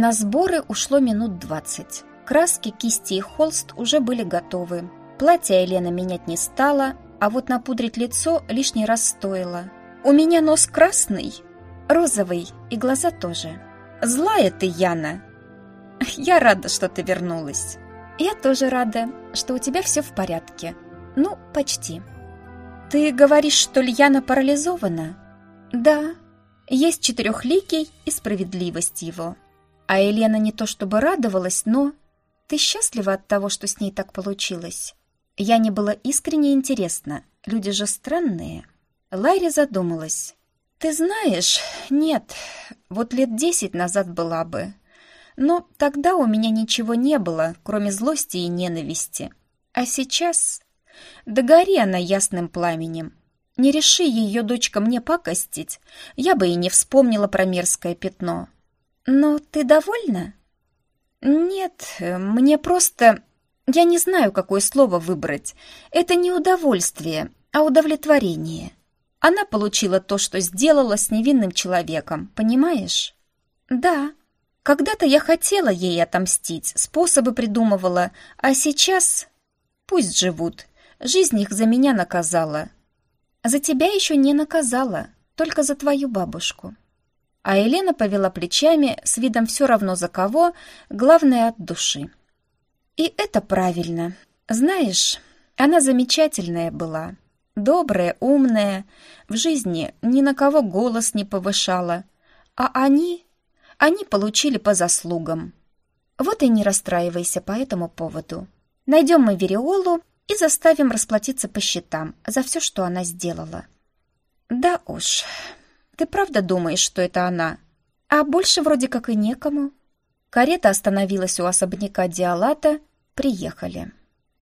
На сборы ушло минут двадцать. Краски, кисти и холст уже были готовы. Платье Елена менять не стала, а вот напудрить лицо лишний раз стоило. «У меня нос красный, розовый и глаза тоже. Злая ты, Яна!» «Я рада, что ты вернулась». «Я тоже рада, что у тебя все в порядке. Ну, почти». «Ты говоришь, что Льяна парализована?» «Да, есть четырехликий и справедливость его». А Елена не то чтобы радовалась, но... Ты счастлива от того, что с ней так получилось? Я не была искренне интересна. Люди же странные. Лайри задумалась. Ты знаешь, нет, вот лет десять назад была бы. Но тогда у меня ничего не было, кроме злости и ненависти. А сейчас... Да гори она ясным пламенем. Не реши ее дочка мне пакостить, я бы и не вспомнила про мерзкое пятно. «Но ты довольна?» «Нет, мне просто... Я не знаю, какое слово выбрать. Это не удовольствие, а удовлетворение. Она получила то, что сделала с невинным человеком, понимаешь?» «Да. Когда-то я хотела ей отомстить, способы придумывала, а сейчас... Пусть живут. Жизнь их за меня наказала. За тебя еще не наказала, только за твою бабушку». А Елена повела плечами, с видом все равно за кого, главное от души. И это правильно. Знаешь, она замечательная была. Добрая, умная, в жизни ни на кого голос не повышала. А они... Они получили по заслугам. Вот и не расстраивайся по этому поводу. Найдем мы Вериолу и заставим расплатиться по счетам за все, что она сделала. Да уж... Ты правда думаешь, что это она? А больше вроде как и некому. Карета остановилась у особняка Диалата. Приехали.